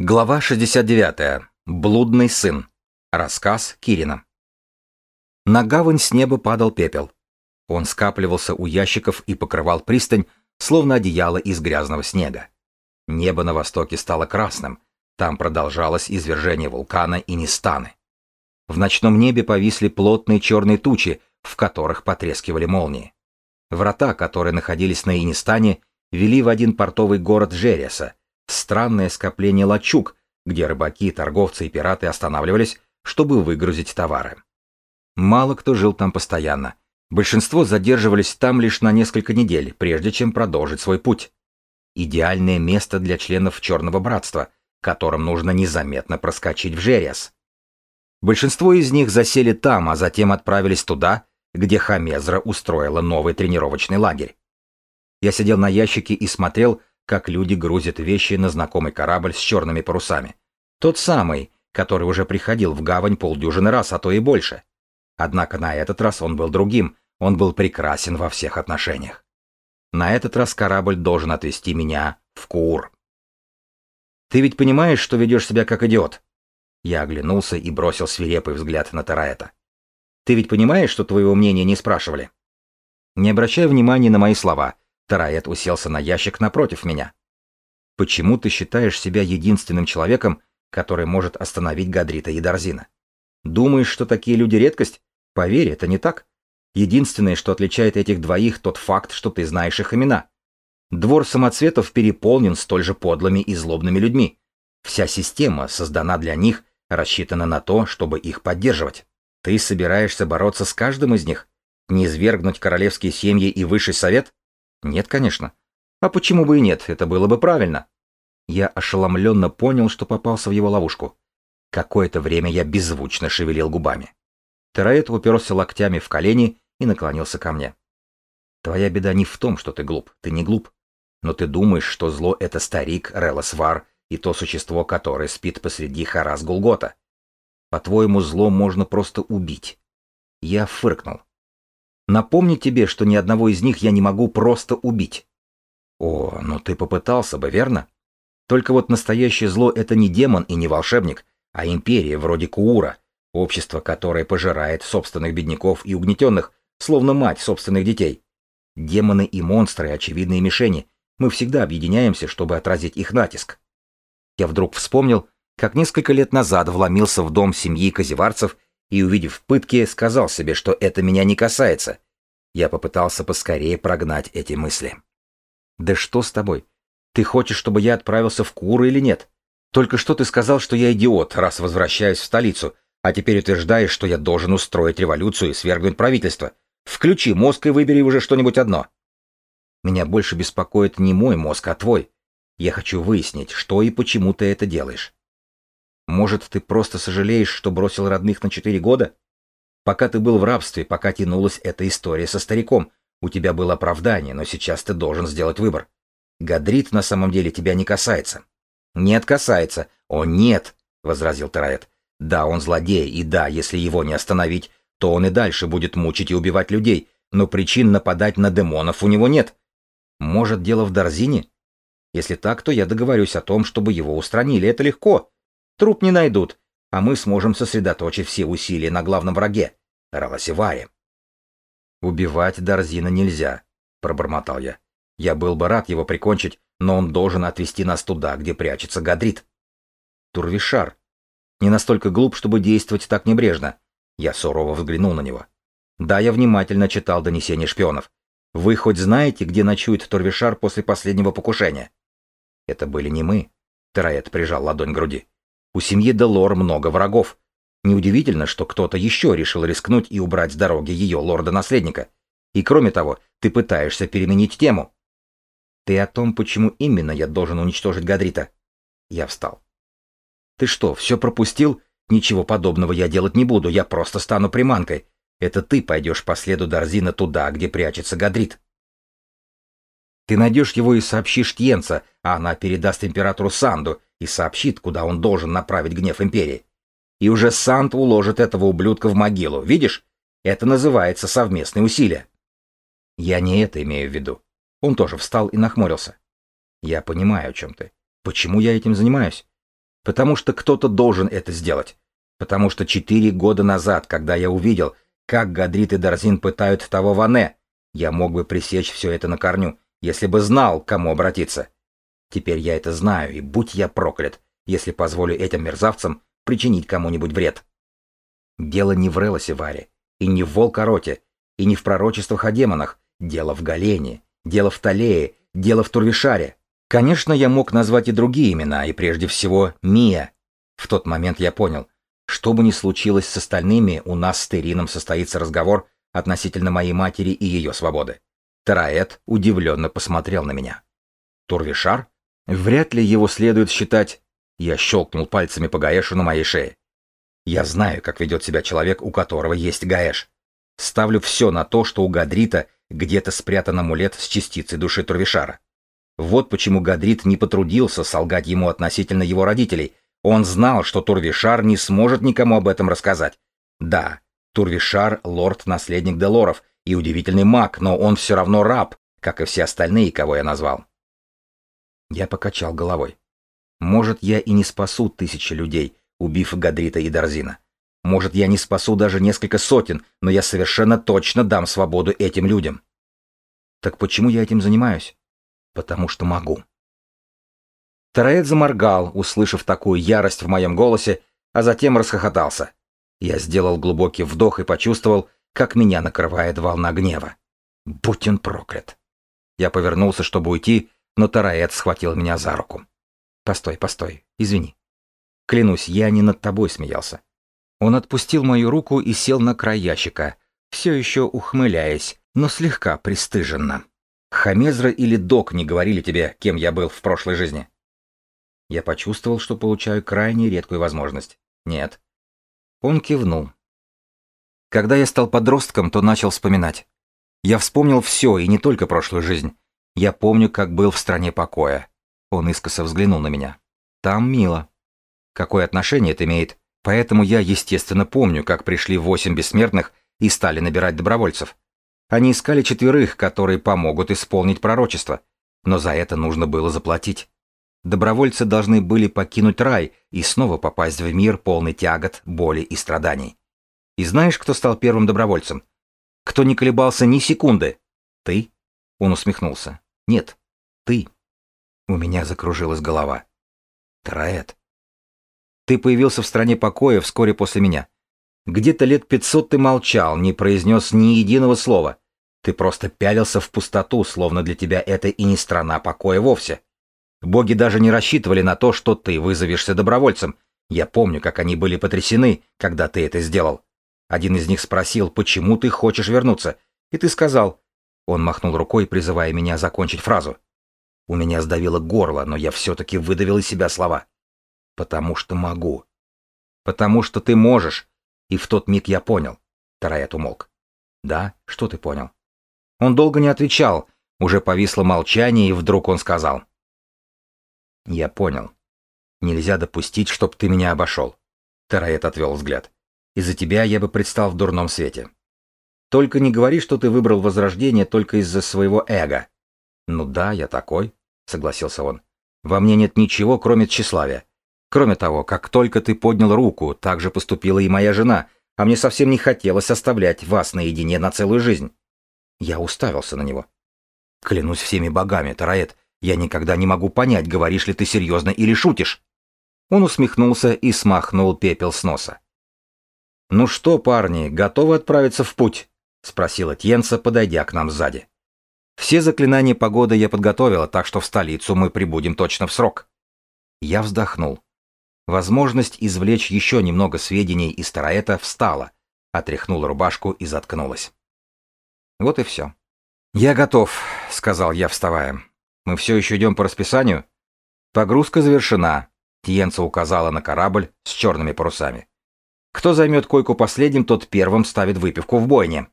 Глава 69. Блудный сын. Рассказ Кирина. На гавань с неба падал пепел. Он скапливался у ящиков и покрывал пристань, словно одеяло из грязного снега. Небо на востоке стало красным. Там продолжалось извержение вулкана и Нистаны. В ночном небе повисли плотные черные тучи, в которых потрескивали молнии. Врата, которые находились на Инистане, вели в один портовый город Жереса, странное скопление лачуг, где рыбаки, торговцы и пираты останавливались, чтобы выгрузить товары. Мало кто жил там постоянно. Большинство задерживались там лишь на несколько недель, прежде чем продолжить свой путь. Идеальное место для членов Черного Братства, которым нужно незаметно проскочить в Жерес. Большинство из них засели там, а затем отправились туда, где Хамезра устроила новый тренировочный лагерь. Я сидел на ящике и смотрел, как люди грузят вещи на знакомый корабль с черными парусами. Тот самый, который уже приходил в гавань полдюжины раз, а то и больше. Однако на этот раз он был другим, он был прекрасен во всех отношениях. На этот раз корабль должен отвезти меня в Куур. «Ты ведь понимаешь, что ведешь себя как идиот?» Я оглянулся и бросил свирепый взгляд на Тараэта. «Ты ведь понимаешь, что твоего мнения не спрашивали?» Не обращая внимания на мои слова, Тараэт уселся на ящик напротив меня. Почему ты считаешь себя единственным человеком, который может остановить Гадрита и Дарзина? Думаешь, что такие люди редкость? Поверь, это не так. Единственное, что отличает этих двоих, тот факт, что ты знаешь их имена. Двор самоцветов переполнен столь же подлыми и злобными людьми. Вся система создана для них, рассчитана на то, чтобы их поддерживать. Ты собираешься бороться с каждым из них? Не извергнуть королевские семьи и высший совет? Нет, конечно. А почему бы и нет, это было бы правильно. Я ошеломленно понял, что попался в его ловушку. Какое-то время я беззвучно шевелил губами. Тераэт уперся локтями в колени и наклонился ко мне. Твоя беда не в том, что ты глуп, ты не глуп. Но ты думаешь, что зло — это старик Релосвар и то существо, которое спит посреди Харас Гулгота. По-твоему, зло можно просто убить. Я фыркнул. Напомни тебе, что ни одного из них я не могу просто убить. О, ну ты попытался бы, верно? Только вот настоящее зло — это не демон и не волшебник, а империя вроде Куура, общество, которое пожирает собственных бедняков и угнетенных, словно мать собственных детей. Демоны и монстры — очевидные мишени. Мы всегда объединяемся, чтобы отразить их натиск. Я вдруг вспомнил, как несколько лет назад вломился в дом семьи Козеварцев и, увидев пытки, сказал себе, что это меня не касается. Я попытался поскорее прогнать эти мысли. «Да что с тобой? Ты хочешь, чтобы я отправился в Куры или нет? Только что ты сказал, что я идиот, раз возвращаюсь в столицу, а теперь утверждаешь, что я должен устроить революцию и свергнуть правительство. Включи мозг и выбери уже что-нибудь одно». Меня больше беспокоит не мой мозг, а твой. Я хочу выяснить, что и почему ты это делаешь. Может, ты просто сожалеешь, что бросил родных на четыре года? Пока ты был в рабстве, пока тянулась эта история со стариком, у тебя было оправдание, но сейчас ты должен сделать выбор. Гадрит на самом деле тебя не касается. Нет, касается. О, нет, возразил Тараэт. Да, он злодей, и да, если его не остановить, то он и дальше будет мучить и убивать людей, но причин нападать на демонов у него нет. Может, дело в Дарзине? Если так, то я договорюсь о том, чтобы его устранили. Это легко. Труп не найдут, а мы сможем сосредоточить все усилия на главном враге — Равасиваре. «Убивать Дарзина нельзя», — пробормотал я. «Я был бы рад его прикончить, но он должен отвезти нас туда, где прячется Гадрит». «Турвишар. Не настолько глуп, чтобы действовать так небрежно». Я сурово взглянул на него. «Да, я внимательно читал донесения шпионов. Вы хоть знаете, где ночует Турвишар после последнего покушения?» «Это были не мы», — Тераэт прижал ладонь к груди. У семьи Делор много врагов. Неудивительно, что кто-то еще решил рискнуть и убрать с дороги ее лорда-наследника. И кроме того, ты пытаешься переменить тему. Ты о том, почему именно я должен уничтожить Гадрита? Я встал. Ты что, все пропустил? Ничего подобного я делать не буду, я просто стану приманкой. Это ты пойдешь по следу Дарзина туда, где прячется Гадрит. Ты найдешь его и сообщишь Тьенца, а она передаст императору Санду и сообщит, куда он должен направить гнев империи. И уже Санд уложит этого ублюдка в могилу, видишь? Это называется совместные усилия. Я не это имею в виду. Он тоже встал и нахмурился. Я понимаю, о чем ты. Почему я этим занимаюсь? Потому что кто-то должен это сделать. Потому что четыре года назад, когда я увидел, как Гадрит и Дарзин пытают того Ване, я мог бы пресечь все это на корню, если бы знал, к кому обратиться. Теперь я это знаю, и будь я проклят, если позволю этим мерзавцам причинить кому-нибудь вред. Дело не в Релосе Варе, и не в Волкороте, и не в пророчествах о демонах. Дело в Галене, дело в Талее, дело в Турвишаре. Конечно, я мог назвать и другие имена, и прежде всего Мия. В тот момент я понял, что бы ни случилось с остальными, у нас с Терином состоится разговор относительно моей матери и ее свободы. Тараэт удивленно посмотрел на меня. Турвишар? Вряд ли его следует считать... Я щелкнул пальцами по Гаэшу на моей шее. Я знаю, как ведет себя человек, у которого есть Гаэш. Ставлю все на то, что у Гадрита где-то спрятан амулет с частицей души Турвишара. Вот почему Гадрит не потрудился солгать ему относительно его родителей. Он знал, что Турвишар не сможет никому об этом рассказать. Да, Турвишар — лорд-наследник Делоров и удивительный маг, но он все равно раб, как и все остальные, кого я назвал. Я покачал головой. Может, я и не спасу тысячи людей, убив Гадрита и Дарзина. Может, я не спасу даже несколько сотен, но я совершенно точно дам свободу этим людям. Так почему я этим занимаюсь? Потому что могу. Тараэт заморгал, услышав такую ярость в моем голосе, а затем расхохотался. Я сделал глубокий вдох и почувствовал, как меня накрывает волна гнева. Будь он проклят. Я повернулся, чтобы уйти, но Тараэт схватил меня за руку. «Постой, постой, извини. Клянусь, я не над тобой смеялся. Он отпустил мою руку и сел на край ящика, все еще ухмыляясь, но слегка пристыженно. Хамезра или Док не говорили тебе, кем я был в прошлой жизни? Я почувствовал, что получаю крайне редкую возможность. Нет. Он кивнул. Когда я стал подростком, то начал вспоминать. Я вспомнил все, и не только прошлую жизнь. Я помню, как был в стране покоя. Он искоса взглянул на меня. Там мило. Какое отношение это имеет? Поэтому я, естественно, помню, как пришли восемь бессмертных и стали набирать добровольцев. Они искали четверых, которые помогут исполнить пророчество. Но за это нужно было заплатить. Добровольцы должны были покинуть рай и снова попасть в мир полный тягот, боли и страданий. И знаешь, кто стал первым добровольцем? Кто не колебался ни секунды? Ты? Он усмехнулся. Нет, ты. У меня закружилась голова. Траэт. Ты появился в стране покоя вскоре после меня. Где-то лет пятьсот ты молчал, не произнес ни единого слова. Ты просто пялился в пустоту, словно для тебя это и не страна покоя вовсе. Боги даже не рассчитывали на то, что ты вызовешься добровольцем. Я помню, как они были потрясены, когда ты это сделал. Один из них спросил, почему ты хочешь вернуться, и ты сказал. Он махнул рукой, призывая меня закончить фразу. У меня сдавило горло, но я все-таки выдавил из себя слова. Потому что могу. Потому что ты можешь. И в тот миг я понял. Тараэт умолк. Да, что ты понял? Он долго не отвечал. Уже повисло молчание, и вдруг он сказал. Я понял. Нельзя допустить, чтоб ты меня обошел. Тараэт отвел взгляд. Из-за тебя я бы предстал в дурном свете. Только не говори, что ты выбрал возрождение только из-за своего эго. Ну да, я такой, согласился он. Во мне нет ничего, кроме тщеславия. Кроме того, как только ты поднял руку, так же поступила и моя жена, а мне совсем не хотелось оставлять вас наедине на целую жизнь. Я уставился на него. Клянусь всеми богами, Тараэт, я никогда не могу понять, говоришь ли ты серьезно или шутишь. Он усмехнулся и смахнул пепел с носа. «Ну что, парни, готовы отправиться в путь?» — спросила Тьенса, подойдя к нам сзади. «Все заклинания погоды я подготовила, так что в столицу мы прибудем точно в срок». Я вздохнул. Возможность извлечь еще немного сведений из Тараэта встала, отряхнула рубашку и заткнулась. Вот и все. «Я готов», — сказал я, вставая. «Мы все еще идем по расписанию?» «Погрузка завершена», — Тиенца указала на корабль с черными парусами. «Кто займет койку последним, тот первым ставит выпивку в бойне».